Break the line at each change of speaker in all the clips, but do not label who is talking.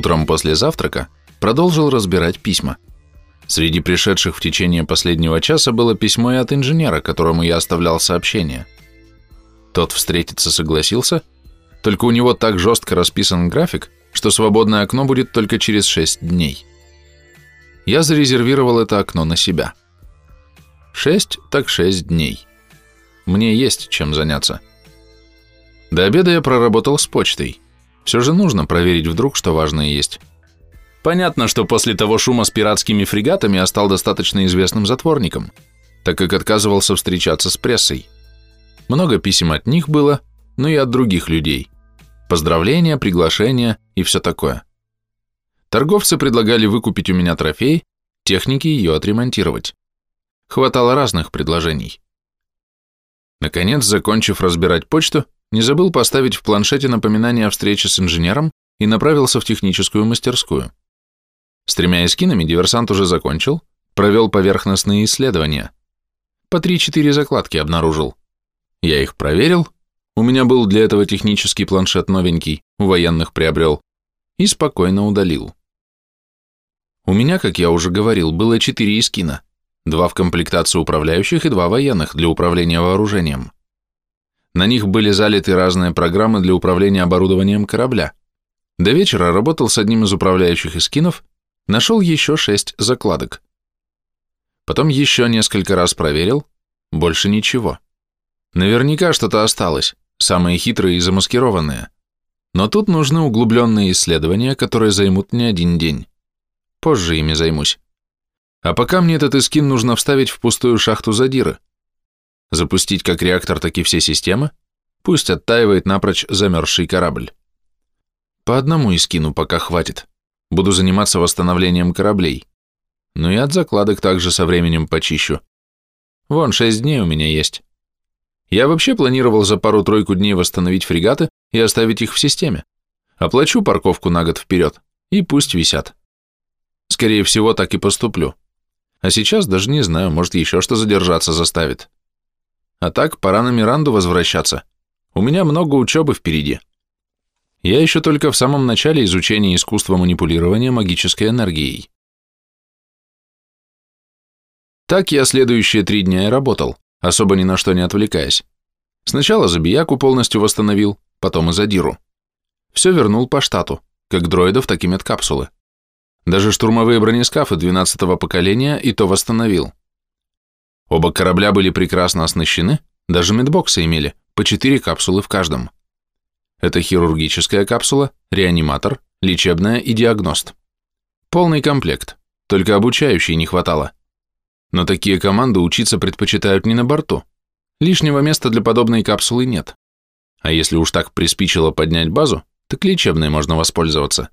утром после завтрака продолжил разбирать письма. Среди пришедших в течение последнего часа было письмо и от инженера, которому я оставлял сообщение. Тот встретиться согласился, только у него так жестко расписан график, что свободное окно будет только через 6 дней. Я зарезервировал это окно на себя. 6 так 6 дней. Мне есть чем заняться. До обеда я проработал с почтой. Все же нужно проверить вдруг, что важное есть. Понятно, что после того шума с пиратскими фрегатами я стал достаточно известным затворником, так как отказывался встречаться с прессой. Много писем от них было, но и от других людей. Поздравления, приглашения и все такое. Торговцы предлагали выкупить у меня трофей, техники ее отремонтировать. Хватало разных предложений. Наконец, закончив разбирать почту, не забыл поставить в планшете напоминание о встрече с инженером и направился в техническую мастерскую. С тремя эскинами диверсант уже закончил, провел поверхностные исследования. По 3-4 закладки обнаружил. Я их проверил, у меня был для этого технический планшет новенький, у военных приобрел, и спокойно удалил. У меня, как я уже говорил, было 4 эскина, два в комплектации управляющих и два военных для управления вооружением. На них были залиты разные программы для управления оборудованием корабля. До вечера работал с одним из управляющих эскинов, нашел еще шесть закладок. Потом еще несколько раз проверил, больше ничего. Наверняка что-то осталось, самые хитрые и замаскированные. Но тут нужны углубленные исследования, которые займут не один день. Позже ими займусь. А пока мне этот эскин нужно вставить в пустую шахту задиры. Запустить как реактор, так и все системы, пусть оттаивает напрочь замерзший корабль. По одному эскину пока хватит. Буду заниматься восстановлением кораблей. Ну и от закладок также со временем почищу. Вон, шесть дней у меня есть. Я вообще планировал за пару-тройку дней восстановить фрегаты и оставить их в системе. Оплачу парковку на год вперед, и пусть висят. Скорее всего, так и поступлю. А сейчас даже не знаю, может еще что задержаться заставит. А так, пора на Миранду возвращаться. У меня много учебы впереди. Я еще только в самом начале изучения искусства манипулирования магической энергией. Так я следующие три дня и работал, особо ни на что не отвлекаясь. Сначала Забияку полностью восстановил, потом и Задиру. Все вернул по штату, как дроидов, так и медкапсулы. Даже штурмовые бронескафы 12-го поколения и то восстановил. Оба корабля были прекрасно оснащены, даже медбоксы имели, по 4 капсулы в каждом. Это хирургическая капсула, реаниматор, лечебная и диагност. Полный комплект, только обучающей не хватало. Но такие команды учиться предпочитают не на борту. Лишнего места для подобной капсулы нет. А если уж так приспичило поднять базу, так лечебной можно воспользоваться.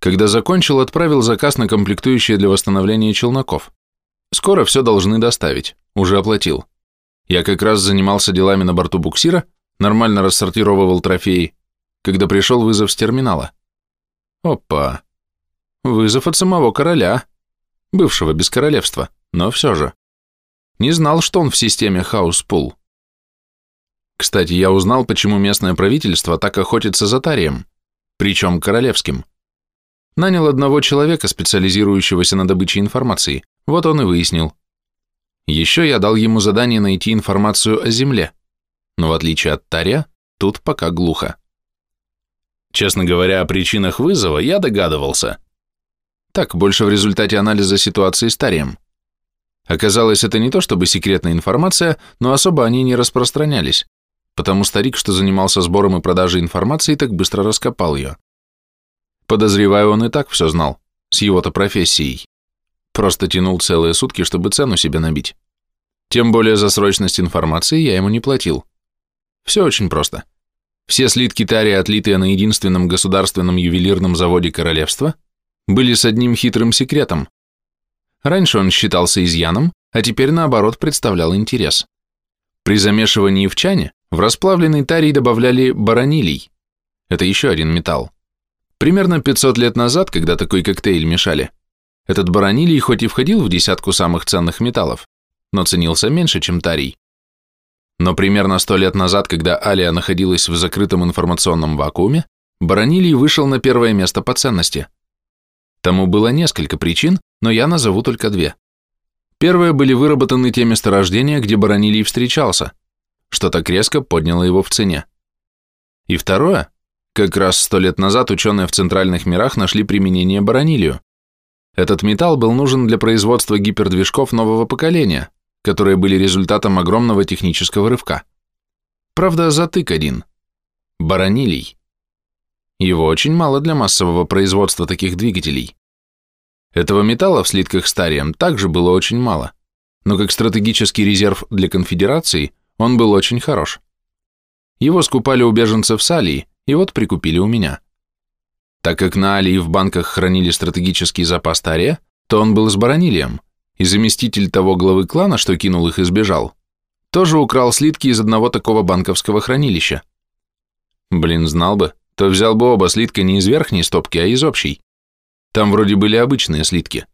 Когда закончил, отправил заказ на комплектующие для восстановления челноков. Скоро все должны доставить, уже оплатил. Я как раз занимался делами на борту буксира, нормально рассортировывал трофеи, когда пришел вызов с терминала. Опа. Вызов от самого короля. Бывшего без королевства, но все же. Не знал, что он в системе Хаус-Пул. Кстати, я узнал, почему местное правительство так охотится за Тарием, причем королевским. Нанял одного человека, специализирующегося на добыче информации, вот он и выяснил. Еще я дал ему задание найти информацию о Земле но в отличие от Таря, тут пока глухо. Честно говоря, о причинах вызова я догадывался. Так, больше в результате анализа ситуации с Тарием. Оказалось, это не то чтобы секретная информация, но особо они не распространялись, потому старик, что занимался сбором и продажей информации, так быстро раскопал ее. Подозреваю, он и так все знал, с его-то профессией. Просто тянул целые сутки, чтобы цену себе набить. Тем более за срочность информации я ему не платил. Все очень просто. Все слитки тария, отлитые на единственном государственном ювелирном заводе королевства, были с одним хитрым секретом. Раньше он считался изъяном, а теперь наоборот представлял интерес. При замешивании в чане в расплавленный тарий добавляли баронилий. Это еще один металл. Примерно 500 лет назад, когда такой коктейль мешали, этот баронилий хоть и входил в десятку самых ценных металлов, но ценился меньше, чем тарий. Но примерно сто лет назад, когда Алия находилась в закрытом информационном вакууме, Баронилий вышел на первое место по ценности. Тому было несколько причин, но я назову только две. Первые были выработаны те месторождения, где баронилий встречался, что так резко подняло его в цене. И второе, как раз сто лет назад ученые в центральных мирах нашли применение баронилию. Этот металл был нужен для производства гипердвижков нового поколения, которые были результатом огромного технического рывка. Правда, затык один. Баронилий. Его очень мало для массового производства таких двигателей. Этого металла в слитках старием также было очень мало, но как стратегический резерв для конфедерации он был очень хорош. Его скупали у беженцев с Алии, и вот прикупили у меня. Так как на Алии в банках хранили стратегический запас тария, то он был с баронилием, и заместитель того главы клана, что кинул их и сбежал, тоже украл слитки из одного такого банковского хранилища. Блин, знал бы, то взял бы оба слитка не из верхней стопки, а из общей. Там вроде были обычные слитки.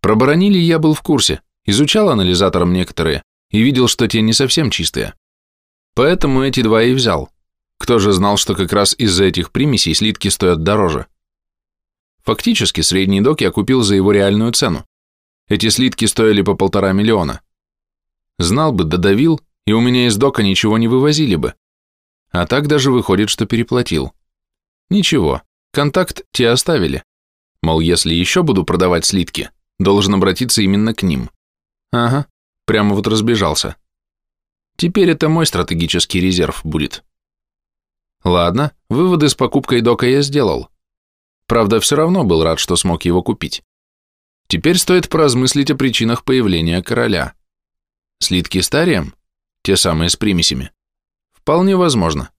Про баронили я был в курсе, изучал анализатором некоторые и видел, что те не совсем чистые. Поэтому эти два и взял. Кто же знал, что как раз из-за этих примесей слитки стоят дороже? Фактически средний док я купил за его реальную цену. Эти слитки стоили по полтора миллиона. Знал бы, додавил, и у меня из дока ничего не вывозили бы. А так даже выходит, что переплатил. Ничего, контакт те оставили. Мол, если еще буду продавать слитки, должен обратиться именно к ним. Ага, прямо вот разбежался. Теперь это мой стратегический резерв будет. Ладно, выводы с покупкой дока я сделал. Правда, все равно был рад, что смог его купить. Теперь стоит поразмыслить о причинах появления короля. Слитки старием? Те самые с примесями. Вполне возможно.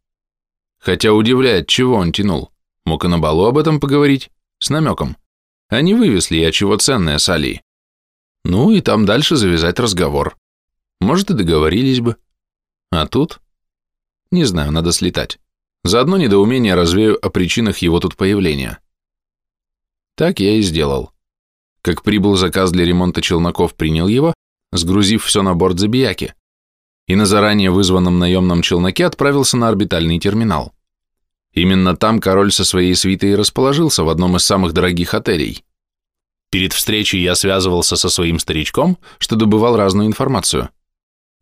Хотя удивляет, чего он тянул. Мог и на балу об этом поговорить, с намеком. А не вывез я чего ценное с Алией? Ну и там дальше завязать разговор. Может, и договорились бы. А тут? Не знаю, надо слетать. Заодно недоумение развею о причинах его тут появления. Так я и сделал. Как прибыл заказ для ремонта челноков, принял его, сгрузив все на борт Забияки и на заранее вызванном наемном челноке отправился на орбитальный терминал. Именно там король со своей свитой расположился в одном из самых дорогих отелей. Перед встречей я связывался со своим старичком, что добывал разную информацию.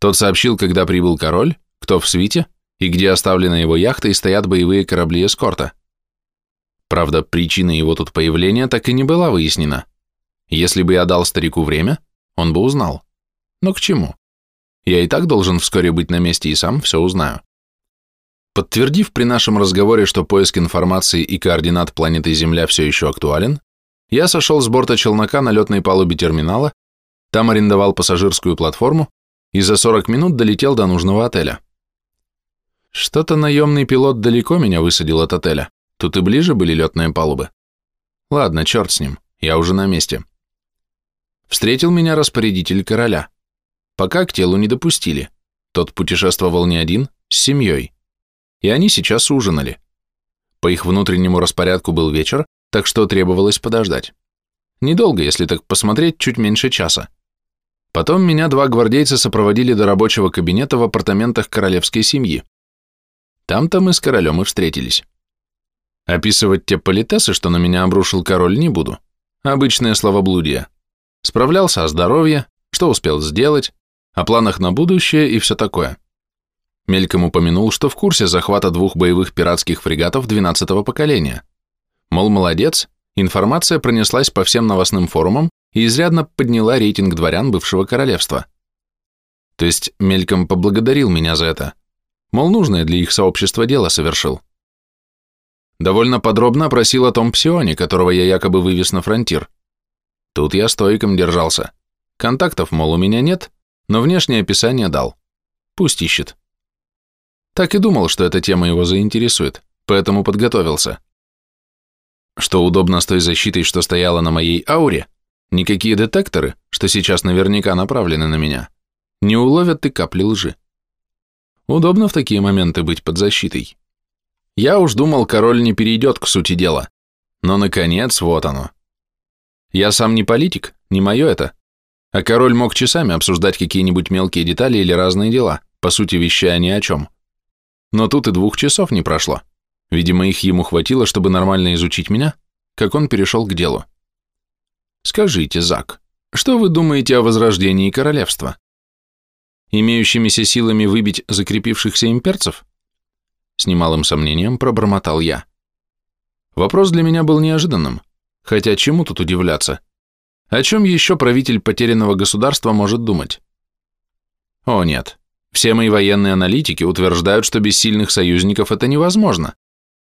Тот сообщил, когда прибыл король, кто в свите и где оставлена его яхта и стоят боевые корабли эскорта. Правда, причина его тут появления так и не была выяснена. Если бы я дал старику время, он бы узнал. Но к чему? Я и так должен вскоре быть на месте и сам все узнаю. Подтвердив при нашем разговоре, что поиск информации и координат планеты Земля все еще актуален, я сошел с борта челнока на летной палубе терминала, там арендовал пассажирскую платформу и за 40 минут долетел до нужного отеля. Что-то наемный пилот далеко меня высадил от отеля, тут и ближе были летные палубы. Ладно, черт с ним, я уже на месте. Встретил меня распорядитель короля. Пока к телу не допустили. Тот путешествовал не один, с семьей. И они сейчас ужинали. По их внутреннему распорядку был вечер, так что требовалось подождать. Недолго, если так посмотреть, чуть меньше часа. Потом меня два гвардейца сопроводили до рабочего кабинета в апартаментах королевской семьи. Там-то мы с королем и встретились. Описывать те политесы, что на меня обрушил король, не буду. Обычное словоблудие. Справлялся о здоровье, что успел сделать, о планах на будущее и все такое. Мельком упомянул, что в курсе захвата двух боевых пиратских фрегатов 12-го поколения. Мол, молодец, информация пронеслась по всем новостным форумам и изрядно подняла рейтинг дворян бывшего королевства. То есть мельком поблагодарил меня за это. Мол, нужное для их сообщества дело совершил. Довольно подробно опросил о том псионе, которого я якобы вывез на фронтир. Тут я стойком держался. Контактов, мол, у меня нет, но внешнее описание дал. Пусть ищет. Так и думал, что эта тема его заинтересует, поэтому подготовился. Что удобно с той защитой, что стояла на моей ауре, никакие детекторы, что сейчас наверняка направлены на меня, не уловят и капли лжи. Удобно в такие моменты быть под защитой. Я уж думал, король не перейдет к сути дела, но, наконец, вот оно. Я сам не политик, не мое это, а король мог часами обсуждать какие-нибудь мелкие детали или разные дела, по сути вещая ни о чем. Но тут и двух часов не прошло. Видимо, их ему хватило, чтобы нормально изучить меня, как он перешел к делу. Скажите, Зак, что вы думаете о возрождении королевства? Имеющимися силами выбить закрепившихся имперцев? С немалым сомнением пробормотал я. Вопрос для меня был неожиданным, хотя чему тут удивляться? О чем еще правитель потерянного государства может думать? О нет, все мои военные аналитики утверждают, что без сильных союзников это невозможно,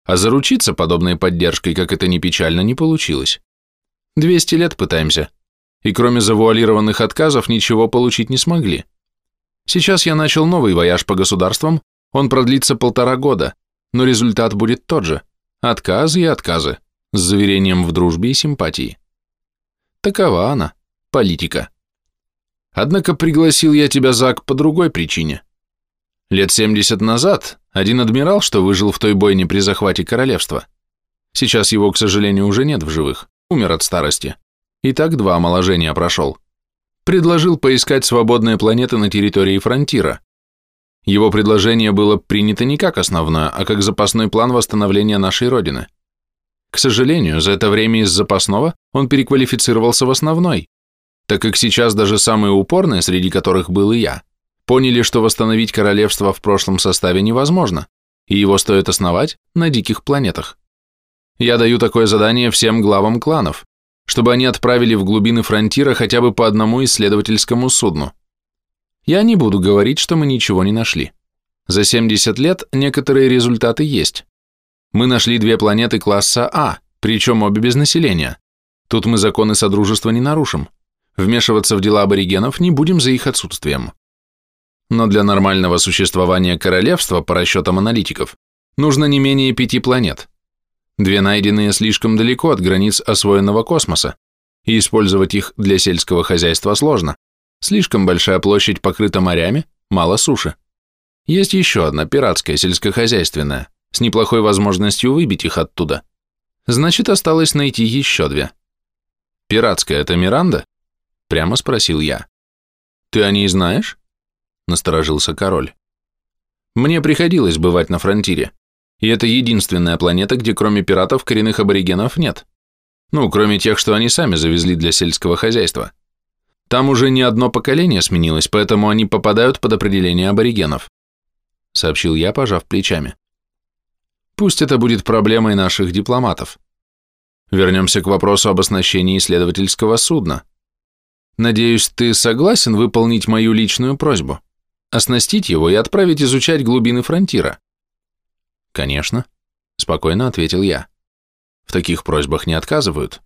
а заручиться подобной поддержкой, как это ни печально, не получилось. 200 лет пытаемся, и кроме завуалированных отказов ничего получить не смогли. Сейчас я начал новый вояж по государствам, он продлится полтора года, но результат будет тот же – отказы и отказы, с заверением в дружбе и симпатии. Такова она, политика. Однако пригласил я тебя, Зак, по другой причине. Лет 70 назад один адмирал, что выжил в той бойне при захвате королевства. Сейчас его, к сожалению, уже нет в живых, умер от старости. И так два омоложения прошел. Предложил поискать свободные планеты на территории фронтира. Его предложение было принято не как основное, а как запасной план восстановления нашей Родины. К сожалению, за это время из запасного он переквалифицировался в основной, так как сейчас даже самые упорные, среди которых был и я, поняли, что восстановить королевство в прошлом составе невозможно, и его стоит основать на диких планетах. Я даю такое задание всем главам кланов, чтобы они отправили в глубины фронтира хотя бы по одному исследовательскому судну. Я не буду говорить, что мы ничего не нашли. За 70 лет некоторые результаты есть. Мы нашли две планеты класса А, причем обе без населения. Тут мы законы Содружества не нарушим. Вмешиваться в дела аборигенов не будем за их отсутствием. Но для нормального существования королевства, по расчетам аналитиков, нужно не менее пяти планет. Две найденные слишком далеко от границ освоенного космоса, и использовать их для сельского хозяйства сложно. Слишком большая площадь покрыта морями, мало суши. Есть еще одна, пиратская, сельскохозяйственная, с неплохой возможностью выбить их оттуда. Значит, осталось найти еще две. Пиратская – это Миранда? Прямо спросил я. Ты о ней знаешь? Насторожился король. Мне приходилось бывать на фронтире, и это единственная планета, где кроме пиратов коренных аборигенов нет. Ну, кроме тех, что они сами завезли для сельского хозяйства. Там уже не одно поколение сменилось, поэтому они попадают под определение аборигенов», — сообщил я, пожав плечами. «Пусть это будет проблемой наших дипломатов. Вернемся к вопросу об оснащении исследовательского судна. Надеюсь, ты согласен выполнить мою личную просьбу, оснастить его и отправить изучать глубины фронтира?» «Конечно», — спокойно ответил я. «В таких просьбах не отказывают.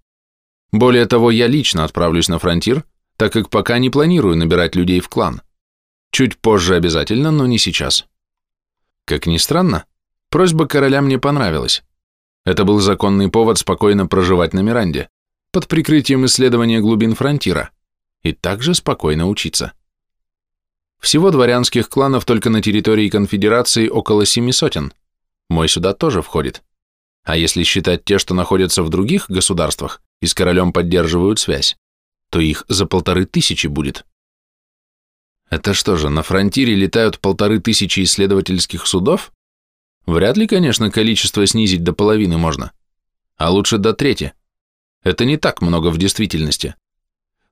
Более того, я лично отправлюсь на фронтир, так как пока не планирую набирать людей в клан. Чуть позже обязательно, но не сейчас. Как ни странно, просьба короля мне понравилась. Это был законный повод спокойно проживать на Миранде, под прикрытием исследования глубин фронтира, и также спокойно учиться. Всего дворянских кланов только на территории конфедерации около семи сотен. Мой сюда тоже входит. А если считать те, что находятся в других государствах и с королем поддерживают связь, то их за полторы тысячи будет. Это что же, на фронтире летают полторы тысячи исследовательских судов? Вряд ли, конечно, количество снизить до половины можно. А лучше до трети. Это не так много в действительности.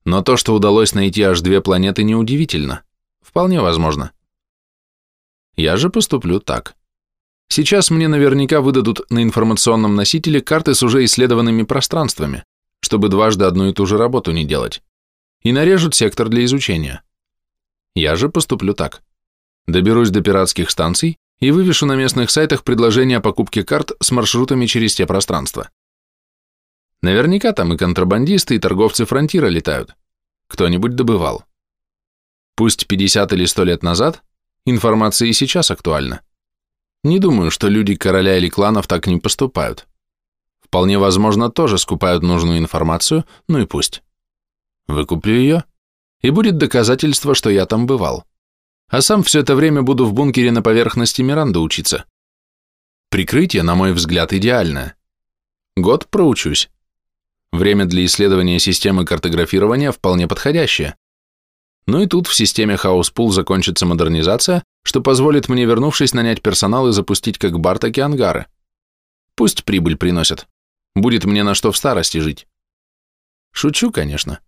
Но то, что удалось найти аж две планеты, неудивительно. Вполне возможно. Я же поступлю так. Сейчас мне наверняка выдадут на информационном носителе карты с уже исследованными пространствами чтобы дважды одну и ту же работу не делать, и нарежут сектор для изучения. Я же поступлю так. Доберусь до пиратских станций и вывешу на местных сайтах предложение о покупке карт с маршрутами через те пространства. Наверняка там и контрабандисты, и торговцы фронтира летают. Кто-нибудь добывал. Пусть 50 или 100 лет назад, информация и сейчас актуальна. Не думаю, что люди короля или кланов так не поступают. Вполне возможно, тоже скупают нужную информацию, ну и пусть. Выкуплю ее, и будет доказательство, что я там бывал. А сам все это время буду в бункере на поверхности Миранды учиться. Прикрытие, на мой взгляд, идеальное. Год проучусь. Время для исследования системы картографирования вполне подходящее. Ну и тут в системе Хаус-Пул закончится модернизация, что позволит мне, вернувшись, нанять персонал и запустить как бар, так и ангары. Пусть прибыль приносят. Будет мне на что в старости жить. Шучу, конечно.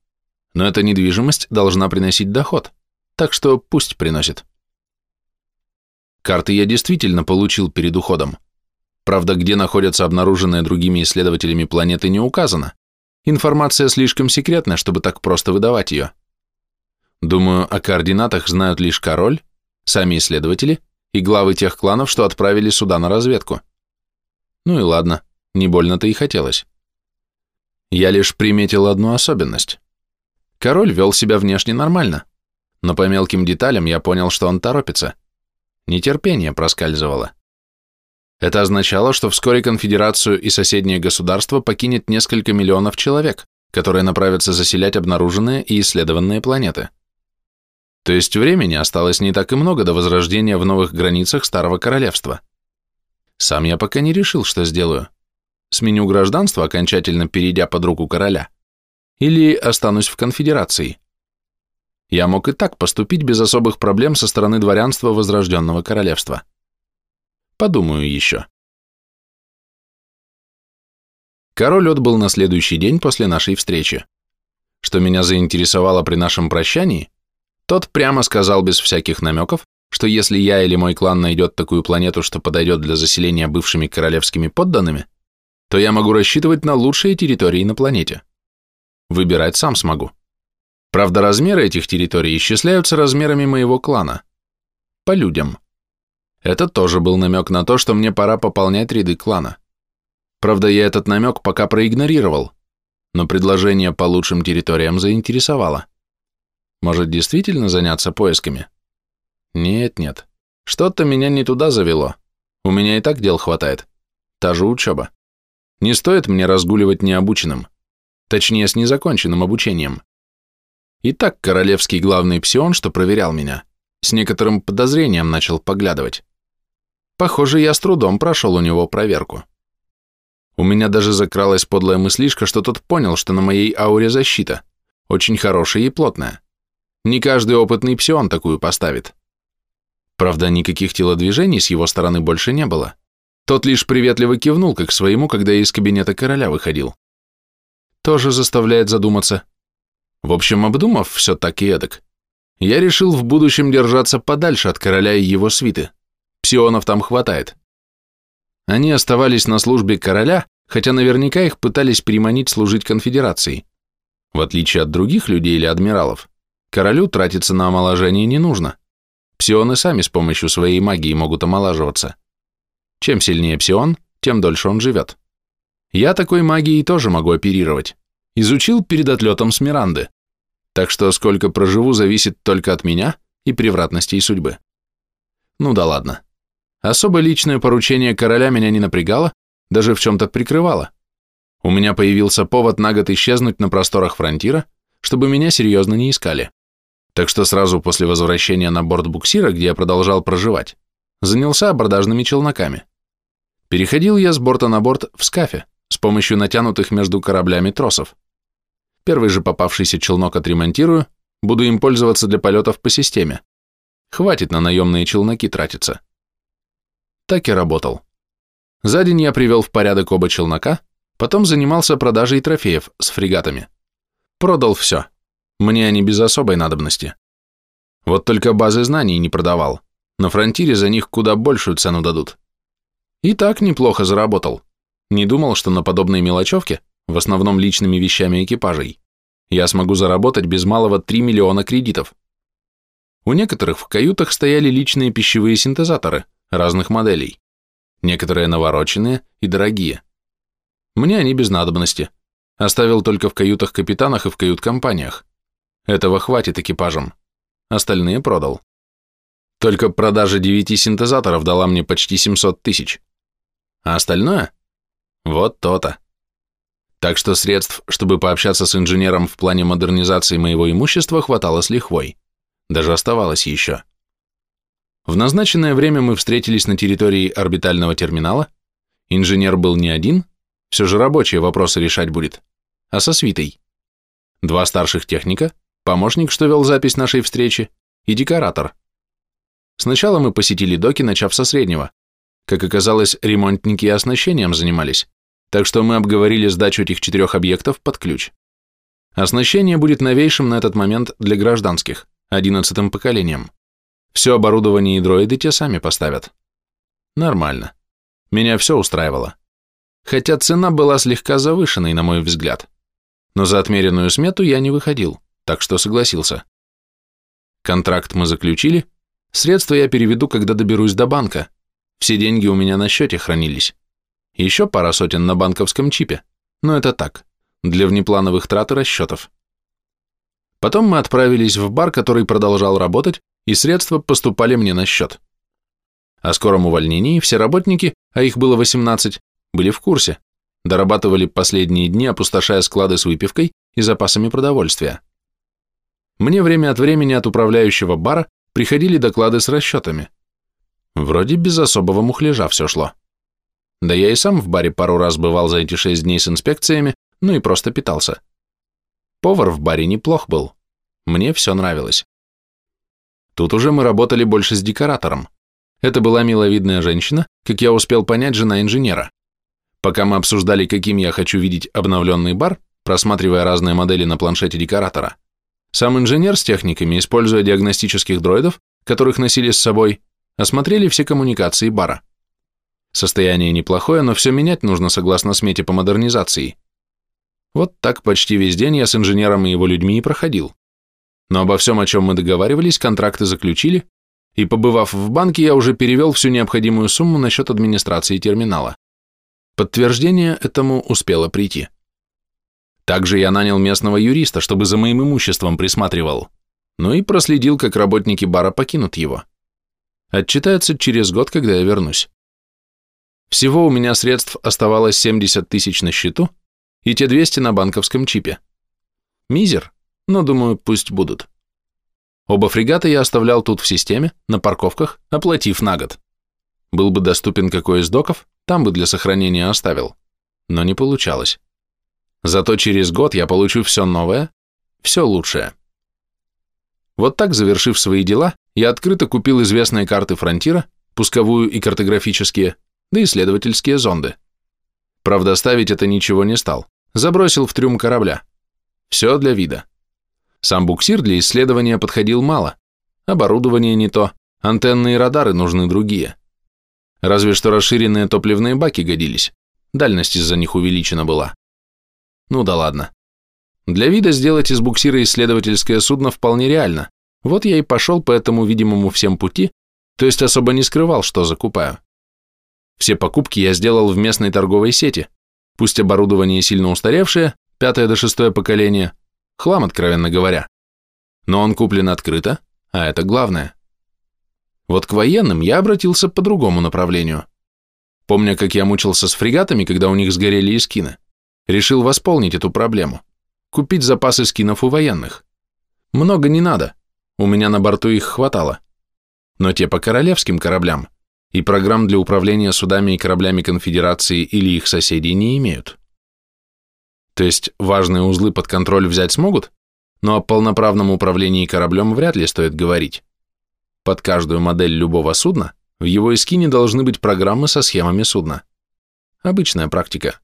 Но эта недвижимость должна приносить доход, так что пусть приносит. Карты я действительно получил перед уходом. Правда, где находятся обнаруженные другими исследователями планеты не указано. Информация слишком секретная, чтобы так просто выдавать ее. Думаю, о координатах знают лишь король, сами исследователи и главы тех кланов, что отправили сюда на разведку. Ну и ладно, не больно-то и хотелось. Я лишь приметил одну особенность. Король вел себя внешне нормально, но по мелким деталям я понял, что он торопится. Нетерпение проскальзывало. Это означало, что вскоре конфедерацию и соседнее государство покинет несколько миллионов человек, которые направятся заселять обнаруженные и исследованные планеты. То есть времени осталось не так и много до возрождения в новых границах Старого Королевства. Сам я пока не решил, что сделаю. Сменю гражданство, окончательно перейдя под руку короля, или останусь в конфедерации. Я мог и так поступить без особых проблем со стороны дворянства Возрожденного Королевства. Подумаю еще. Король отбыл на следующий день после нашей встречи. Что меня заинтересовало при нашем прощании, тот прямо сказал без всяких намеков, что если я или мой клан найдет такую планету, что подойдет для заселения бывшими королевскими подданными, то я могу рассчитывать на лучшие территории на планете. Выбирать сам смогу. Правда, размеры этих территорий исчисляются размерами моего клана. По людям. Это тоже был намек на то, что мне пора пополнять ряды клана. Правда, я этот намек пока проигнорировал, но предложение по лучшим территориям заинтересовало. Может, действительно заняться поисками? Нет, нет. Что-то меня не туда завело. У меня и так дел хватает. Та же учеба. Не стоит мне разгуливать необученным. Точнее, с незаконченным обучением. И так королевский главный псион, что проверял меня, с некоторым подозрением начал поглядывать. Похоже, я с трудом прошел у него проверку. У меня даже закралась подлая мыслишка, что тот понял, что на моей ауре защита, очень хорошая и плотная. Не каждый опытный псион такую поставит. Правда, никаких телодвижений с его стороны больше не было. Тот лишь приветливо кивнул, как своему, когда из кабинета короля выходил. Тоже заставляет задуматься. В общем, обдумав все так и эдак, я решил в будущем держаться подальше от короля и его свиты. Псионов там хватает. Они оставались на службе короля, хотя наверняка их пытались переманить служить конфедерации. В отличие от других людей или адмиралов, Королю тратиться на омоложение не нужно. Псионы сами с помощью своей магии могут омолаживаться. Чем сильнее псион, тем дольше он живет. Я такой магией тоже могу оперировать. Изучил перед отлетом с Миранды. Так что сколько проживу, зависит только от меня и превратностей судьбы. Ну да ладно. Особо личное поручение короля меня не напрягало, даже в чем-то прикрывало. У меня появился повод на год исчезнуть на просторах фронтира, чтобы меня серьезно не искали. Так что сразу после возвращения на борт буксира, где я продолжал проживать, занялся абордажными челноками. Переходил я с борта на борт в скафе с помощью натянутых между кораблями тросов. Первый же попавшийся челнок отремонтирую, буду им пользоваться для полетов по системе. Хватит на наемные челноки тратиться. Так и работал. За день я привел в порядок оба челнока, потом занимался продажей трофеев с фрегатами. Продал все. Мне они без особой надобности. Вот только базы знаний не продавал. На фронтире за них куда большую цену дадут. И так неплохо заработал. Не думал, что на подобной мелочевке, в основном личными вещами экипажей, я смогу заработать без малого 3 миллиона кредитов. У некоторых в каютах стояли личные пищевые синтезаторы разных моделей. Некоторые навороченные и дорогие. Мне они без надобности. Оставил только в каютах-капитанах и в кают-компаниях. Этого хватит экипажам. Остальные продал. Только продажа девяти синтезаторов дала мне почти 700 тысяч. А остальное? Вот то-то. Так что средств, чтобы пообщаться с инженером в плане модернизации моего имущества, хватало с лихвой. Даже оставалось еще. В назначенное время мы встретились на территории орбитального терминала. Инженер был не один, все же рабочие вопросы решать будет, а со свитой. Два старших техника, помощник, что вел запись нашей встречи, и декоратор. Сначала мы посетили доки, начав со среднего, Как оказалось, ремонтники и оснащением занимались, так что мы обговорили сдачу этих четырех объектов под ключ. Оснащение будет новейшим на этот момент для гражданских, одиннадцатым поколением. Все оборудование и дроиды те сами поставят. Нормально. Меня все устраивало. Хотя цена была слегка завышенной, на мой взгляд. Но за отмеренную смету я не выходил, так что согласился. Контракт мы заключили, средства я переведу, когда доберусь до банка. Все деньги у меня на счете хранились. Еще пара сотен на банковском чипе, но это так, для внеплановых трат и расчетов. Потом мы отправились в бар, который продолжал работать, и средства поступали мне на счет. О скором увольнении все работники, а их было 18, были в курсе, дорабатывали последние дни, опустошая склады с выпивкой и запасами продовольствия. Мне время от времени от управляющего бара приходили доклады с расчетами. Вроде без особого мухляжа все шло. Да я и сам в баре пару раз бывал за эти шесть дней с инспекциями, ну и просто питался. Повар в баре неплох был. Мне все нравилось. Тут уже мы работали больше с декоратором. Это была миловидная женщина, как я успел понять, жена инженера. Пока мы обсуждали, каким я хочу видеть обновленный бар, просматривая разные модели на планшете декоратора, сам инженер с техниками, используя диагностических дроидов, которых носили с собой, осмотрели все коммуникации бара. Состояние неплохое, но все менять нужно согласно смете по модернизации. Вот так почти весь день я с инженером и его людьми и проходил. Но обо всем, о чем мы договаривались, контракты заключили, и побывав в банке, я уже перевел всю необходимую сумму на счет администрации терминала. Подтверждение этому успело прийти. Также я нанял местного юриста, чтобы за моим имуществом присматривал, ну и проследил, как работники бара покинут его. Отчитается через год, когда я вернусь. Всего у меня средств оставалось 70 тысяч на счету и те 200 на банковском чипе. Мизер, но, думаю, пусть будут. Оба фрегата я оставлял тут в системе, на парковках, оплатив на год. Был бы доступен какой из доков, там бы для сохранения оставил. Но не получалось. Зато через год я получу все новое, все лучшее. Вот так, завершив свои дела, я открыто купил известные карты фронтира, пусковую и картографические, да и исследовательские зонды. Правда, ставить это ничего не стал. Забросил в трюм корабля. Все для вида. Сам буксир для исследования подходил мало. Оборудование не то, антенны и радары нужны другие. Разве что расширенные топливные баки годились. Дальность из-за них увеличена была. Ну да ладно. Для вида сделать из буксира исследовательское судно вполне реально. Вот я и пошел по этому видимому всем пути, то есть особо не скрывал, что закупаю. Все покупки я сделал в местной торговой сети, пусть оборудование сильно устаревшее, пятое до шестое поколение, хлам, откровенно говоря. Но он куплен открыто, а это главное. Вот к военным я обратился по другому направлению. Помня, как я мучился с фрегатами, когда у них сгорели эскины, решил восполнить эту проблему, купить запасы скинов у военных. Много не надо, у меня на борту их хватало. Но те по королевским кораблям и программ для управления судами и кораблями конфедерации или их соседей не имеют. То есть важные узлы под контроль взять смогут, но о полноправном управлении кораблем вряд ли стоит говорить. Под каждую модель любого судна в его эскине должны быть программы со схемами судна. Обычная практика.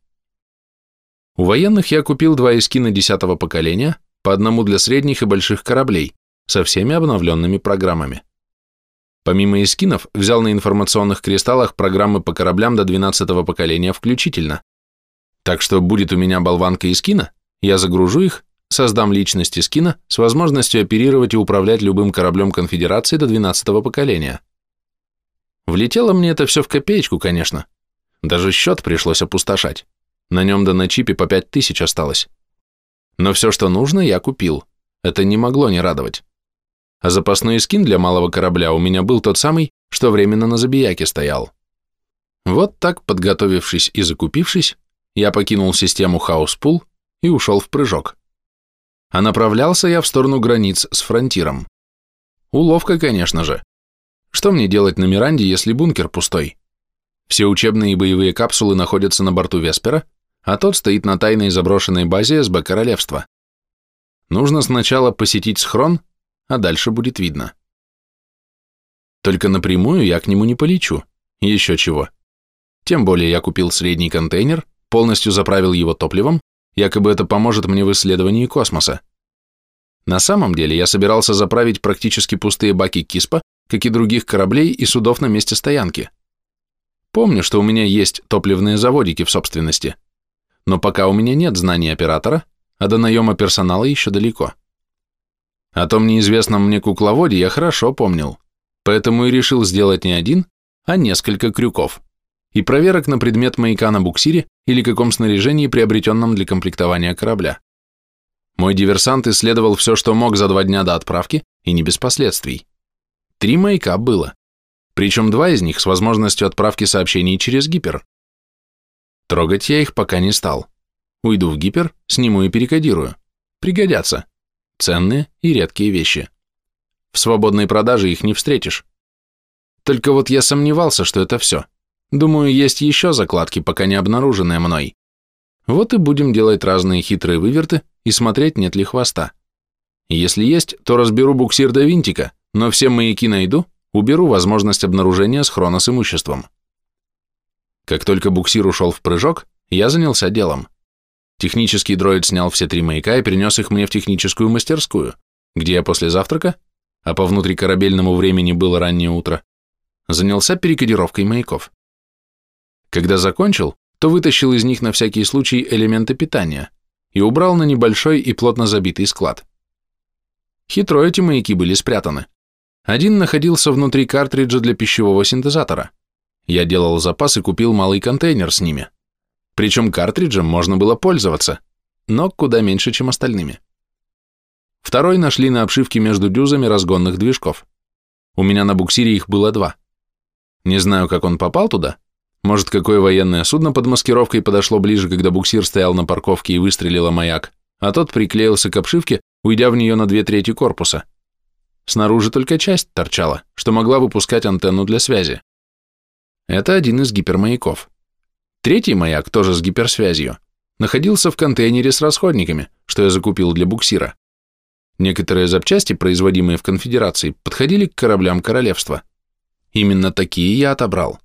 У военных я купил два эскина десятого поколения, по одному для средних и больших кораблей, со всеми обновленными программами. Помимо эскинов, взял на информационных кристаллах программы по кораблям до 12 поколения включительно. Так что будет у меня болванка эскина, я загружу их, создам личность эскина с возможностью оперировать и управлять любым кораблем конфедерации до 12 поколения. Влетело мне это все в копеечку, конечно. Даже счет пришлось опустошать. На нем да на чипе по пять тысяч осталось. Но все, что нужно, я купил. Это не могло не радовать. А запасной скин для малого корабля у меня был тот самый, что временно на забияке стоял. Вот так, подготовившись и закупившись, я покинул систему Хауспул и ушел в прыжок. А направлялся я в сторону границ с фронтиром. Уловка, конечно же. Что мне делать на Миранде, если бункер пустой? Все учебные и боевые капсулы находятся на борту Веспера, а тот стоит на тайной заброшенной базе СБ Королевства. Нужно сначала посетить схрон, а дальше будет видно. Только напрямую я к нему не полечу, Еще чего. Тем более я купил средний контейнер, полностью заправил его топливом, якобы это поможет мне в исследовании космоса. На самом деле я собирался заправить практически пустые баки Киспа, как и других кораблей и судов на месте стоянки. Помню, что у меня есть топливные заводики в собственности, но пока у меня нет знаний оператора, а до наема персонала еще далеко. О том неизвестном мне кукловоде я хорошо помнил, поэтому и решил сделать не один, а несколько крюков и проверок на предмет маяка на буксире или каком снаряжении, приобретенном для комплектования корабля. Мой диверсант исследовал все, что мог за два дня до отправки, и не без последствий. Три маяка было, причем два из них с возможностью отправки сообщений через гипер. Трогать я их пока не стал. Уйду в гипер, сниму и перекодирую. Пригодятся. Ценные и редкие вещи. В свободной продаже их не встретишь. Только вот я сомневался, что это все. Думаю, есть еще закладки, пока не обнаруженные мной. Вот и будем делать разные хитрые выверты и смотреть, нет ли хвоста. Если есть, то разберу буксир до винтика, но все маяки найду, уберу возможность обнаружения схрона с имуществом. Как только буксир ушел в прыжок, я занялся делом. Технический дроид снял все три маяка и принес их мне в техническую мастерскую, где я после завтрака, а по внутрикорабельному времени было раннее утро, занялся перекодировкой маяков. Когда закончил, то вытащил из них на всякий случай элементы питания и убрал на небольшой и плотно забитый склад. Хитро эти маяки были спрятаны. Один находился внутри картриджа для пищевого синтезатора. Я делал запас и купил малый контейнер с ними. Причем картриджем можно было пользоваться, но куда меньше, чем остальными. Второй нашли на обшивке между дюзами разгонных движков. У меня на буксире их было два. Не знаю, как он попал туда, может, какое военное судно под маскировкой подошло ближе, когда буксир стоял на парковке и выстрелило маяк, а тот приклеился к обшивке, уйдя в нее на две трети корпуса. Снаружи только часть торчала, что могла выпускать антенну для связи. Это один из гипермаяков. Третий маяк, тоже с гиперсвязью, находился в контейнере с расходниками, что я закупил для буксира. Некоторые запчасти, производимые в конфедерации, подходили к кораблям королевства. Именно такие я отобрал.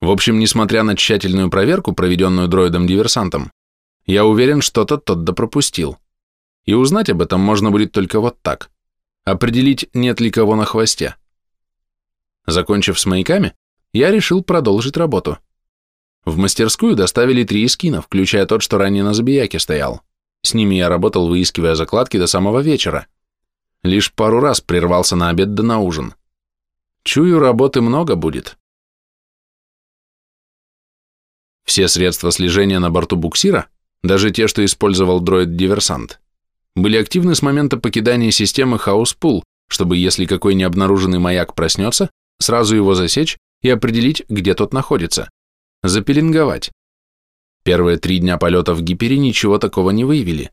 В общем, несмотря на тщательную проверку, проведенную дроидом-диверсантом, я уверен, что-то тот допропустил. И узнать об этом можно будет только вот так. Определить, нет ли кого на хвосте. Закончив с маяками, я решил продолжить работу. В мастерскую доставили три эскина, включая тот, что ранее на забияке стоял. С ними я работал, выискивая закладки до самого вечера. Лишь пару раз прервался на обед да на ужин. Чую, работы много будет. Все средства слежения на борту буксира, даже те, что использовал дроид-диверсант, были активны с момента покидания системы Хаус-Пул, чтобы, если какой необнаруженный маяк проснется, сразу его засечь и определить, где тот находится. Запеленговать. Первые три дня полета в Гипере ничего такого не выявили.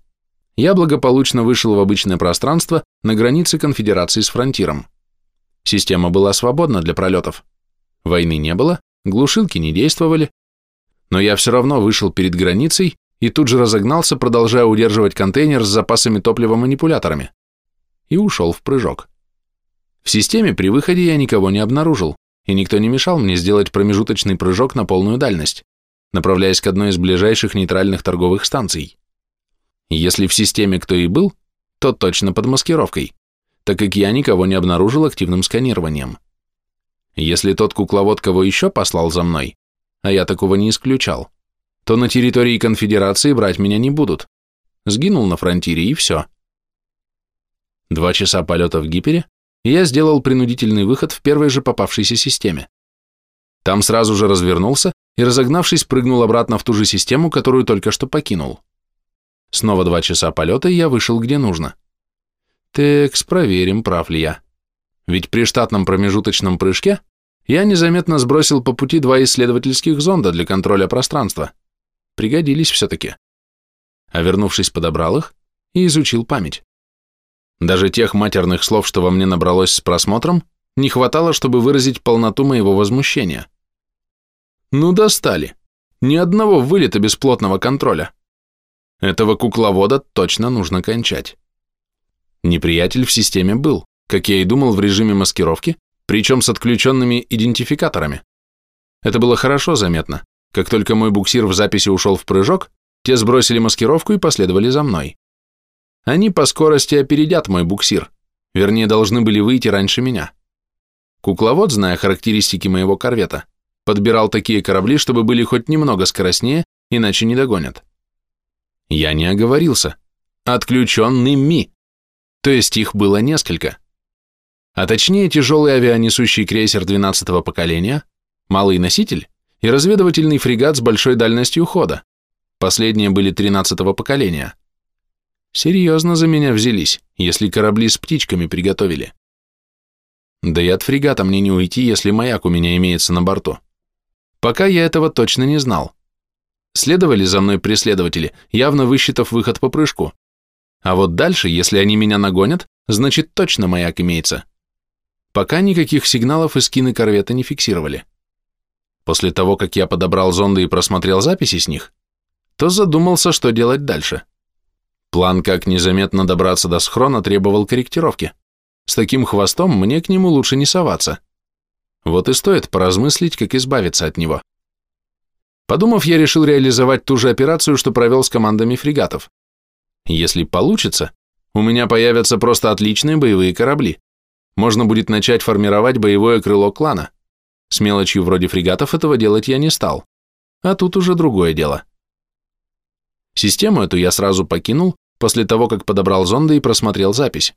Я благополучно вышел в обычное пространство на границе конфедерации с фронтиром. Система была свободна для пролетов. Войны не было, глушилки не действовали, но я все равно вышел перед границей и тут же разогнался, продолжая удерживать контейнер с запасами топлива манипуляторами, и ушел в прыжок. В системе при выходе я никого не обнаружил, и никто не мешал мне сделать промежуточный прыжок на полную дальность, направляясь к одной из ближайших нейтральных торговых станций. Если в системе кто и был, то точно под маскировкой, так как я никого не обнаружил активным сканированием. Если тот кукловод кого еще послал за мной, а я такого не исключал, то на территории конфедерации брать меня не будут. Сгинул на фронтире и все. Два часа полета в Гипере, и я сделал принудительный выход в первой же попавшейся системе. Там сразу же развернулся и, разогнавшись, прыгнул обратно в ту же систему, которую только что покинул. Снова два часа полета, и я вышел где нужно. Текс, проверим, прав ли я. Ведь при штатном промежуточном прыжке я незаметно сбросил по пути два исследовательских зонда для контроля пространства. Пригодились все-таки. А вернувшись, подобрал их и изучил память. Даже тех матерных слов, что во мне набралось с просмотром, не хватало, чтобы выразить полноту моего возмущения. Ну достали. Ни одного вылета бесплотного контроля. Этого кукловода точно нужно кончать. Неприятель в системе был, как я и думал в режиме маскировки, причем с отключенными идентификаторами. Это было хорошо заметно. Как только мой буксир в записи ушел в прыжок, те сбросили маскировку и последовали за мной. Они по скорости опередят мой буксир, вернее, должны были выйти раньше меня. Кукловод, зная характеристики моего корвета, подбирал такие корабли, чтобы были хоть немного скоростнее, иначе не догонят. Я не оговорился. Отключенными. То есть их было несколько. А точнее, тяжелый авианесущий крейсер 12-го поколения, малый носитель и разведывательный фрегат с большой дальностью хода. Последние были 13-го поколения. Серьезно за меня взялись, если корабли с птичками приготовили. Да и от фрегата мне не уйти, если маяк у меня имеется на борту. Пока я этого точно не знал. Следовали за мной преследователи, явно высчитав выход по прыжку. А вот дальше, если они меня нагонят, значит точно маяк имеется. Пока никаких сигналов из скины корвета не фиксировали. После того, как я подобрал зонды и просмотрел записи с них, то задумался, что делать дальше. План, как незаметно добраться до схрона, требовал корректировки. С таким хвостом мне к нему лучше не соваться. Вот и стоит поразмыслить, как избавиться от него. Подумав, я решил реализовать ту же операцию, что провел с командами фрегатов. Если получится, у меня появятся просто отличные боевые корабли. Можно будет начать формировать боевое крыло клана. С мелочью вроде фрегатов этого делать я не стал. А тут уже другое дело. Систему эту я сразу покинул, после того, как подобрал зонды и просмотрел запись.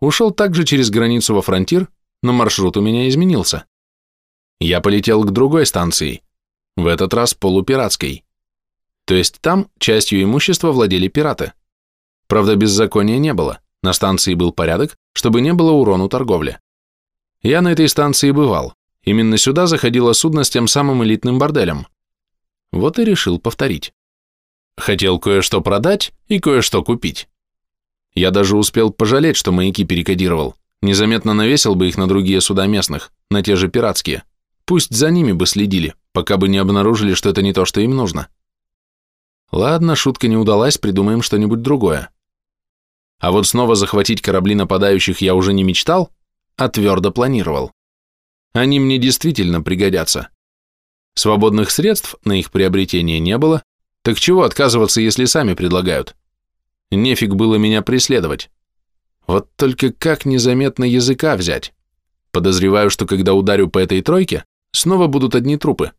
Ушел также через границу во фронтир, но маршрут у меня изменился. Я полетел к другой станции, в этот раз полупиратской. То есть там частью имущества владели пираты. Правда, беззакония не было, на станции был порядок, чтобы не было урону торговле. Я на этой станции бывал, именно сюда заходило судно с тем самым элитным борделем. Вот и решил повторить. Хотел кое-что продать и кое-что купить. Я даже успел пожалеть, что маяки перекодировал, незаметно навесил бы их на другие суда местных, на те же пиратские. Пусть за ними бы следили, пока бы не обнаружили, что это не то, что им нужно. Ладно, шутка не удалась, придумаем что-нибудь другое. А вот снова захватить корабли нападающих я уже не мечтал, а твердо планировал. Они мне действительно пригодятся. Свободных средств на их приобретение не было, так чего отказываться, если сами предлагают? Нефиг было меня преследовать. Вот только как незаметно языка взять? Подозреваю, что когда ударю по этой тройке, снова будут одни трупы.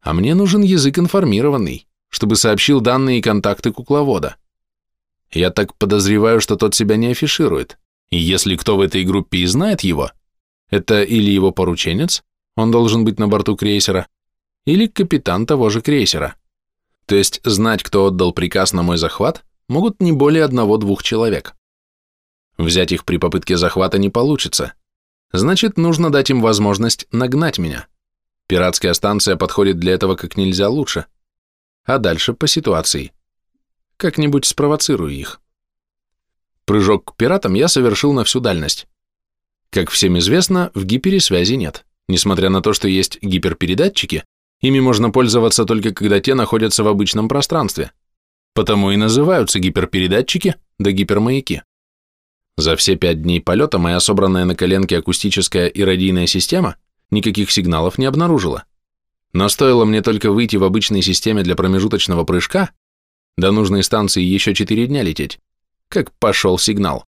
А мне нужен язык информированный, чтобы сообщил данные и контакты кукловода. Я так подозреваю, что тот себя не афиширует. И если кто в этой группе и знает его, это или его порученец, он должен быть на борту крейсера, или капитан того же крейсера. То есть знать, кто отдал приказ на мой захват, могут не более одного-двух человек. Взять их при попытке захвата не получится. Значит, нужно дать им возможность нагнать меня. Пиратская станция подходит для этого как нельзя лучше. А дальше по ситуации. Как-нибудь спровоцирую их. Прыжок к пиратам я совершил на всю дальность. Как всем известно, в гипере связи нет. Несмотря на то, что есть гиперпередатчики, Ими можно пользоваться только когда те находятся в обычном пространстве. Потому и называются гиперпередатчики да гипермаяки. За все пять дней полета моя собранная на коленке акустическая и радийная система никаких сигналов не обнаружила. Но стоило мне только выйти в обычной системе для промежуточного прыжка, до нужной станции еще четыре дня лететь, как пошел сигнал.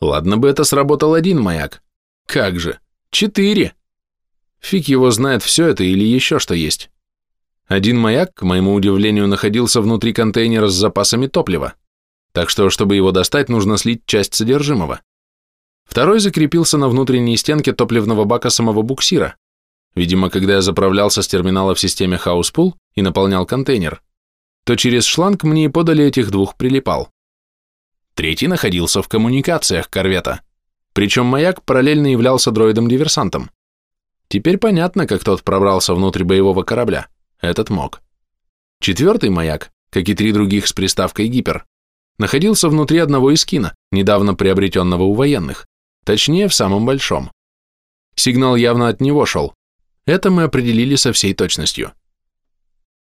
Ладно бы это сработал один маяк. Как же, четыре! Фиг его знает, все это или еще что есть. Один маяк, к моему удивлению, находился внутри контейнера с запасами топлива, так что, чтобы его достать, нужно слить часть содержимого. Второй закрепился на внутренней стенке топливного бака самого буксира. Видимо, когда я заправлялся с терминала в системе Housepool и наполнял контейнер, то через шланг мне и подали этих двух прилипал. Третий находился в коммуникациях корвета, причем маяк параллельно являлся дроидом-диверсантом. Теперь понятно, как тот пробрался внутрь боевого корабля. Этот мог. Четвертый маяк, как и три других с приставкой «Гипер», находился внутри одного из кино, недавно приобретенного у военных, точнее, в самом большом. Сигнал явно от него шел. Это мы определили со всей точностью.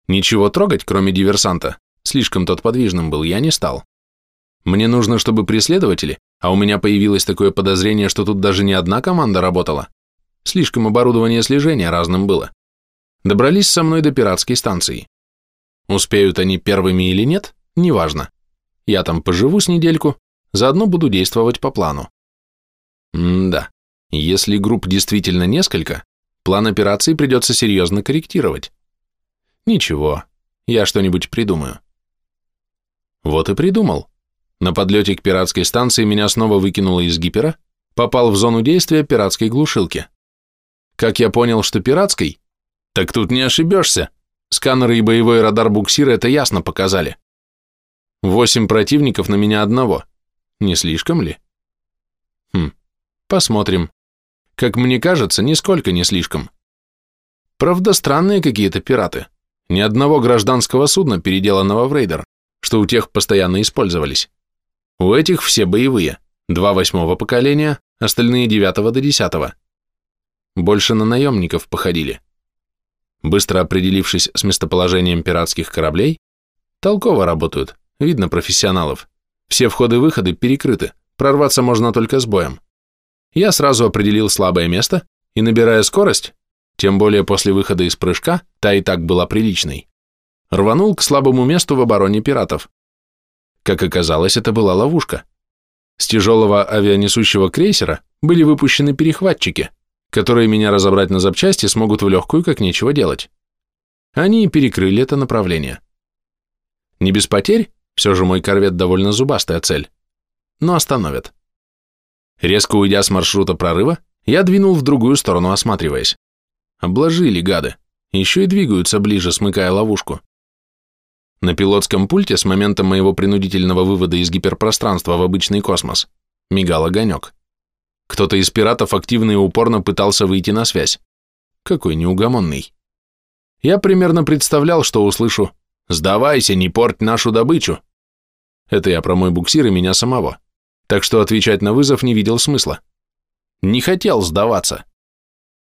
Ничего трогать, кроме диверсанта, слишком тот подвижным был, я не стал. Мне нужно, чтобы преследователи, а у меня появилось такое подозрение, что тут даже не одна команда работала, Слишком оборудование слежения разным было. добрались со мной до пиратской станции. Успеют они первыми или нет, неважно. Я там поживу с недельку, заодно буду действовать по плану. М-да, если групп действительно несколько, план операции придется серьезно корректировать. Ничего, я что-нибудь придумаю. Вот и придумал. На подлете к пиратской станции меня снова выкинуло из гипера, попал в зону действия пиратской глушилки. Как я понял, что пиратской? Так тут не ошибешься. Сканеры и боевой радар буксира это ясно показали. Восемь противников на меня одного. Не слишком ли? Хм, посмотрим. Как мне кажется, нисколько не слишком. Правда, странные какие-то пираты. Ни одного гражданского судна, переделанного в рейдер, что у тех постоянно использовались. У этих все боевые, два восьмого поколения, остальные девятого до десятого. Больше на наемников походили. Быстро определившись с местоположением пиратских кораблей, толково работают, видно профессионалов. Все входы-выходы перекрыты, прорваться можно только с боем. Я сразу определил слабое место и, набирая скорость, тем более после выхода из прыжка, та и так была приличной, рванул к слабому месту в обороне пиратов. Как оказалось, это была ловушка. С тяжелого авианесущего крейсера были выпущены перехватчики, которые меня разобрать на запчасти смогут в легкую, как нечего делать. Они перекрыли это направление. Не без потерь, все же мой корвет довольно зубастая цель, но остановят. Резко уйдя с маршрута прорыва, я двинул в другую сторону, осматриваясь. Обложили гады, еще и двигаются ближе, смыкая ловушку. На пилотском пульте с момента моего принудительного вывода из гиперпространства в обычный космос мигал огонек. Кто-то из пиратов активно и упорно пытался выйти на связь. Какой неугомонный. Я примерно представлял, что услышу «Сдавайся, не порть нашу добычу». Это я про мой буксир и меня самого. Так что отвечать на вызов не видел смысла. Не хотел сдаваться.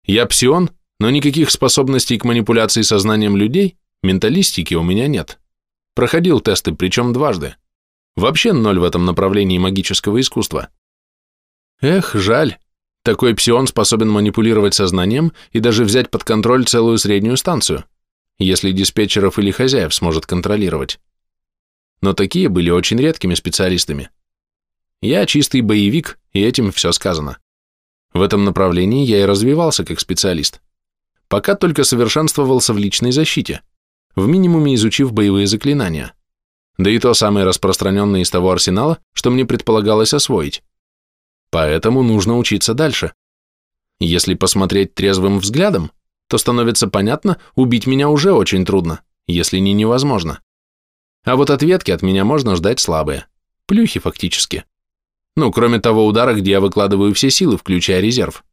Я псион, но никаких способностей к манипуляции сознанием людей, менталистики у меня нет. Проходил тесты, причем дважды. Вообще ноль в этом направлении магического искусства. Эх, жаль. Такой псион способен манипулировать сознанием и даже взять под контроль целую среднюю станцию, если диспетчеров или хозяев сможет контролировать. Но такие были очень редкими специалистами. Я чистый боевик, и этим все сказано. В этом направлении я и развивался как специалист. Пока только совершенствовался в личной защите в минимуме изучив боевые заклинания. Да и то самые распространенные из того арсенала, что мне предполагалось освоить. Поэтому нужно учиться дальше. Если посмотреть трезвым взглядом, то становится понятно, убить меня уже очень трудно, если не невозможно. А вот ответки от меня можно ждать слабые. Плюхи фактически. Ну, кроме того удара, где я выкладываю все силы, включая резерв.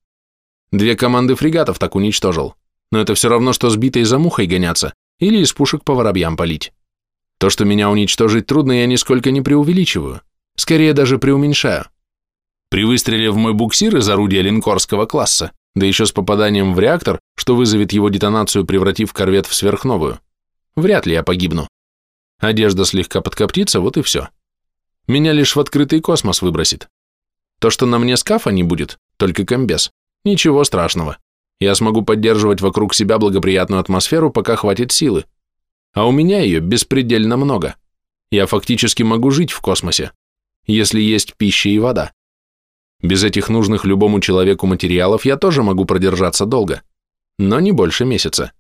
Две команды фрегатов так уничтожил. Но это все равно, что сбитой за мухой гоняться, или из пушек по воробьям полить. То, что меня уничтожить трудно, я нисколько не преувеличиваю, скорее даже преуменьшаю. При выстреле в мой буксир из орудия линкорского класса, да еще с попаданием в реактор, что вызовет его детонацию, превратив корвет в сверхновую, вряд ли я погибну. Одежда слегка подкоптится, вот и все. Меня лишь в открытый космос выбросит. То, что на мне скафа не будет, только комбез, ничего страшного я смогу поддерживать вокруг себя благоприятную атмосферу, пока хватит силы. А у меня ее беспредельно много. Я фактически могу жить в космосе, если есть пища и вода. Без этих нужных любому человеку материалов я тоже могу продержаться долго, но не больше месяца.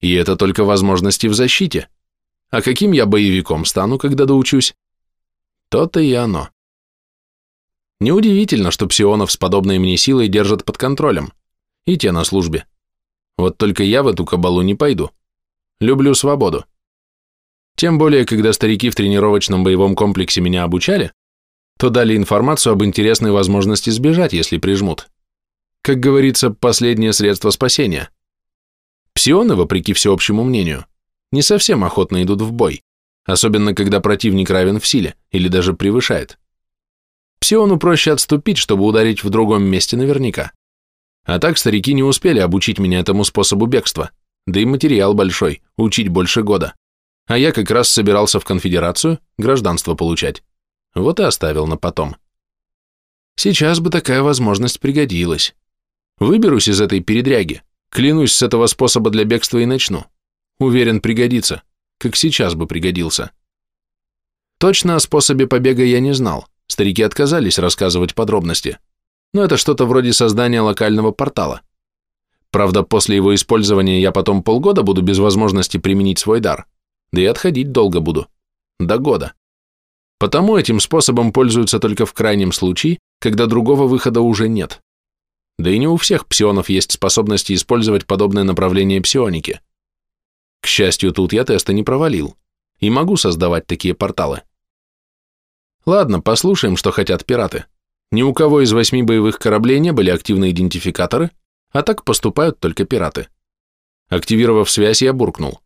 И это только возможности в защите. А каким я боевиком стану, когда доучусь? То-то и оно. Неудивительно, что псионов с подобной мне силой держат под контролем и те на службе. Вот только я в эту кабалу не пойду. Люблю свободу. Тем более, когда старики в тренировочном боевом комплексе меня обучали, то дали информацию об интересной возможности сбежать, если прижмут. Как говорится, последнее средство спасения. Псионы, вопреки всеобщему мнению, не совсем охотно идут в бой, особенно когда противник равен в силе или даже превышает. Псиону проще отступить, чтобы ударить в другом месте наверняка. А так старики не успели обучить меня этому способу бегства, да и материал большой, учить больше года. А я как раз собирался в конфедерацию гражданство получать. Вот и оставил на потом. Сейчас бы такая возможность пригодилась. Выберусь из этой передряги, Клянусь, с этого способа для бегства и начну. Уверен, пригодится, как сейчас бы пригодился. Точно о способе побега я не знал, старики отказались рассказывать подробности, но это что-то вроде создания локального портала. Правда, после его использования я потом полгода буду без возможности применить свой дар, да и отходить долго буду, до года. Потому этим способом пользуются только в крайнем случае, когда другого выхода уже нет. Да и не у всех псионов есть способности использовать подобное направление псионики. К счастью, тут я тесты не провалил и могу создавать такие порталы. Ладно, послушаем, что хотят пираты. Ни у кого из восьми боевых кораблей не были активны идентификаторы, а так поступают только пираты. Активировав связь, я буркнул.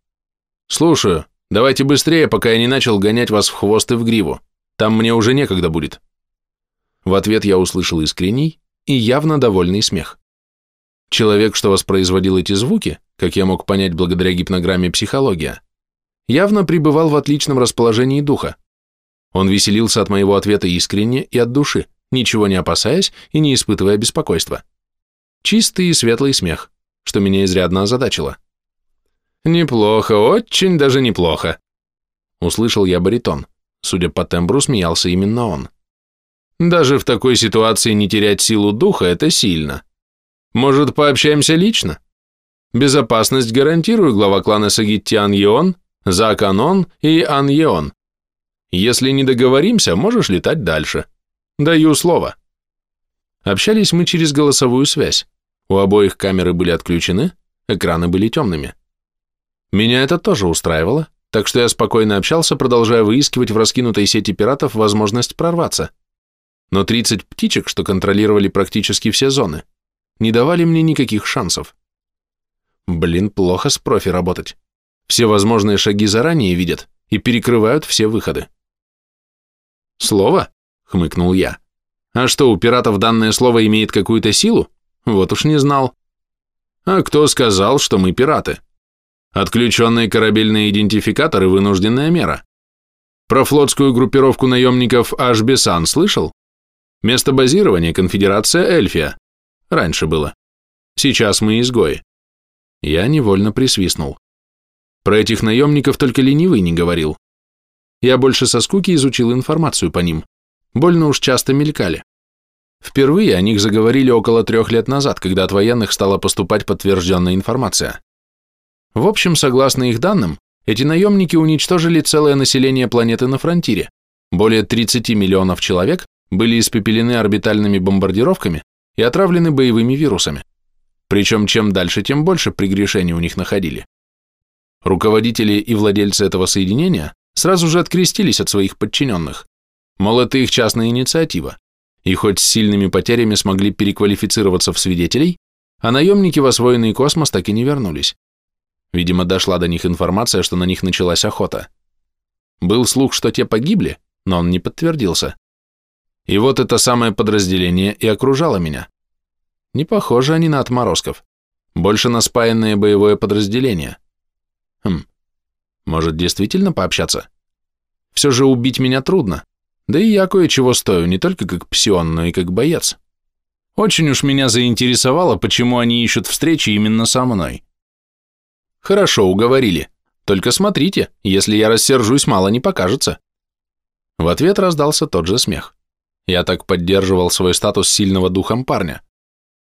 «Слушаю. Давайте быстрее, пока я не начал гонять вас в хвост и в гриву. Там мне уже некогда будет». В ответ я услышал искренний и явно довольный смех. Человек, что воспроизводил эти звуки, как я мог понять благодаря гипнограмме психология, явно пребывал в отличном расположении духа. Он веселился от моего ответа искренне и от души, ничего не опасаясь и не испытывая беспокойства. Чистый и светлый смех, что меня изрядно озадачило. «Неплохо, очень даже неплохо», — услышал я баритон. Судя по тембру, смеялся именно он. «Даже в такой ситуации не терять силу духа — это сильно. Может, пообщаемся лично? Безопасность гарантирую глава клана Сагиттиан Йон, Зак Анон и Ан Йон. Если не договоримся, можешь летать дальше. Даю слово». Общались мы через голосовую связь. У обоих камеры были отключены, экраны были темными. Меня это тоже устраивало, так что я спокойно общался, продолжая выискивать в раскинутой сети пиратов возможность прорваться. Но 30 птичек, что контролировали практически все зоны, не давали мне никаких шансов. Блин, плохо с профи работать. Все возможные шаги заранее видят и перекрывают все выходы. «Слово?» — хмыкнул я. «А что, у пиратов данное слово имеет какую-то силу?» Вот уж не знал. А кто сказал, что мы пираты? Отключенные корабельные идентификаторы – вынужденная мера. Про флотскую группировку наемников Ашбесан слышал? Место базирования – конфедерация Эльфия. Раньше было. Сейчас мы изгои. Я невольно присвистнул. Про этих наемников только ленивый не говорил. Я больше со скуки изучил информацию по ним. Больно уж часто мелькали. Впервые о них заговорили около трех лет назад, когда от военных стала поступать подтвержденная информация. В общем, согласно их данным, эти наемники уничтожили целое население планеты на фронтире. Более 30 миллионов человек были испепелены орбитальными бомбардировками и отравлены боевыми вирусами. Причем чем дальше, тем больше прегрешений у них находили. Руководители и владельцы этого соединения сразу же открестились от своих подчиненных. Мол, это их частная инициатива и хоть с сильными потерями смогли переквалифицироваться в свидетелей, а наемники в освоенный космос так и не вернулись. Видимо, дошла до них информация, что на них началась охота. Был слух, что те погибли, но он не подтвердился. И вот это самое подразделение и окружало меня. Не похожи они на отморозков. Больше на спаянное боевое подразделение. Хм, может действительно пообщаться? Все же убить меня трудно, да и я кое-чего стою, не только как псион, но и как боец. Очень уж меня заинтересовало, почему они ищут встречи именно со мной. Хорошо, уговорили. Только смотрите, если я рассержусь, мало не покажется. В ответ раздался тот же смех. Я так поддерживал свой статус сильного духом парня,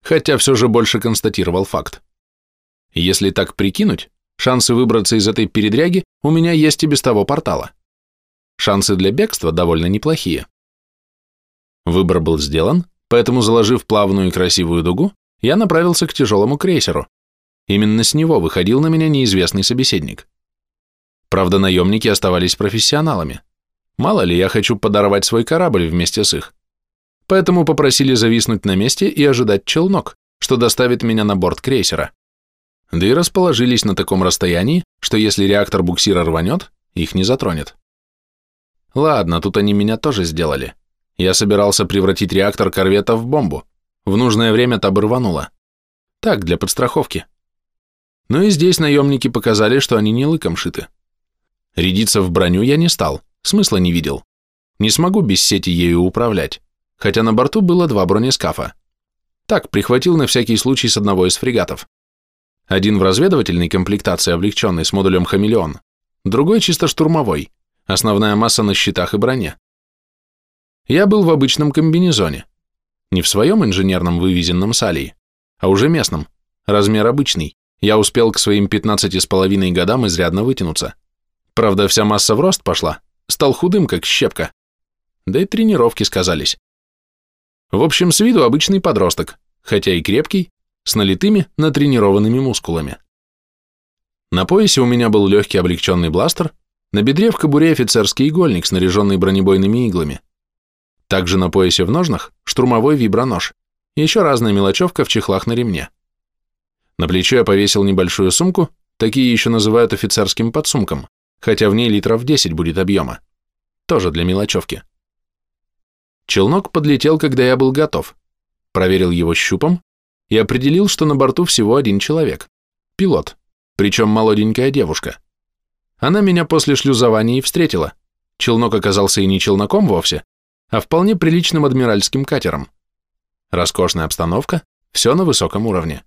хотя все же больше констатировал факт. Если так прикинуть, шансы выбраться из этой передряги у меня есть и без того портала. Шансы для бегства довольно неплохие. Выбор был сделан, поэтому, заложив плавную и красивую дугу, я направился к тяжелому крейсеру. Именно с него выходил на меня неизвестный собеседник. Правда, наемники оставались профессионалами. Мало ли, я хочу подорвать свой корабль вместе с их. Поэтому попросили зависнуть на месте и ожидать челнок, что доставит меня на борт крейсера. Да и расположились на таком расстоянии, что если реактор буксира рванет, их не затронет. Ладно, тут они меня тоже сделали. Я собирался превратить реактор корвета в бомбу. В нужное время та бы рванула. Так, для подстраховки. Ну и здесь наемники показали, что они не лыком шиты. Рядиться в броню я не стал, смысла не видел. Не смогу без сети ею управлять, хотя на борту было два бронескафа. Так, прихватил на всякий случай с одного из фрегатов. Один в разведывательной комплектации, облегченной с модулем «Хамелеон», другой чисто штурмовой, основная масса на щитах и броне. Я был в обычном комбинезоне, не в своем инженерном вывезенном салии, а уже местном, размер обычный. Я успел к своим 15 с половиной годам изрядно вытянуться. Правда, вся масса в рост пошла, стал худым, как щепка. Да и тренировки сказались. В общем, с виду обычный подросток, хотя и крепкий, с налитыми, натренированными мускулами. На поясе у меня был легкий облегченный бластер, на бедре в кобуре офицерский игольник, снаряженный бронебойными иглами. Также на поясе в ножнах штурмовой вибронож, еще разная мелочевка в чехлах на ремне. На плечо я повесил небольшую сумку, такие еще называют офицерским подсумком, хотя в ней литров 10 будет объема. Тоже для мелочевки. Челнок подлетел, когда я был готов. Проверил его щупом и определил, что на борту всего один человек. Пилот, причем молоденькая девушка. Она меня после шлюзования и встретила. Челнок оказался и не челноком вовсе, а вполне приличным адмиральским катером. Роскошная обстановка, все на высоком уровне.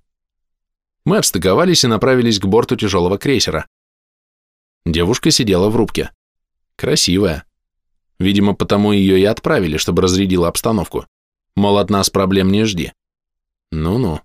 Мы отстыковались и направились к борту тяжелого крейсера. Девушка сидела в рубке. Красивая. Видимо, потому ее и отправили, чтобы разрядила обстановку. Мол, от нас проблем не жди. Ну-ну.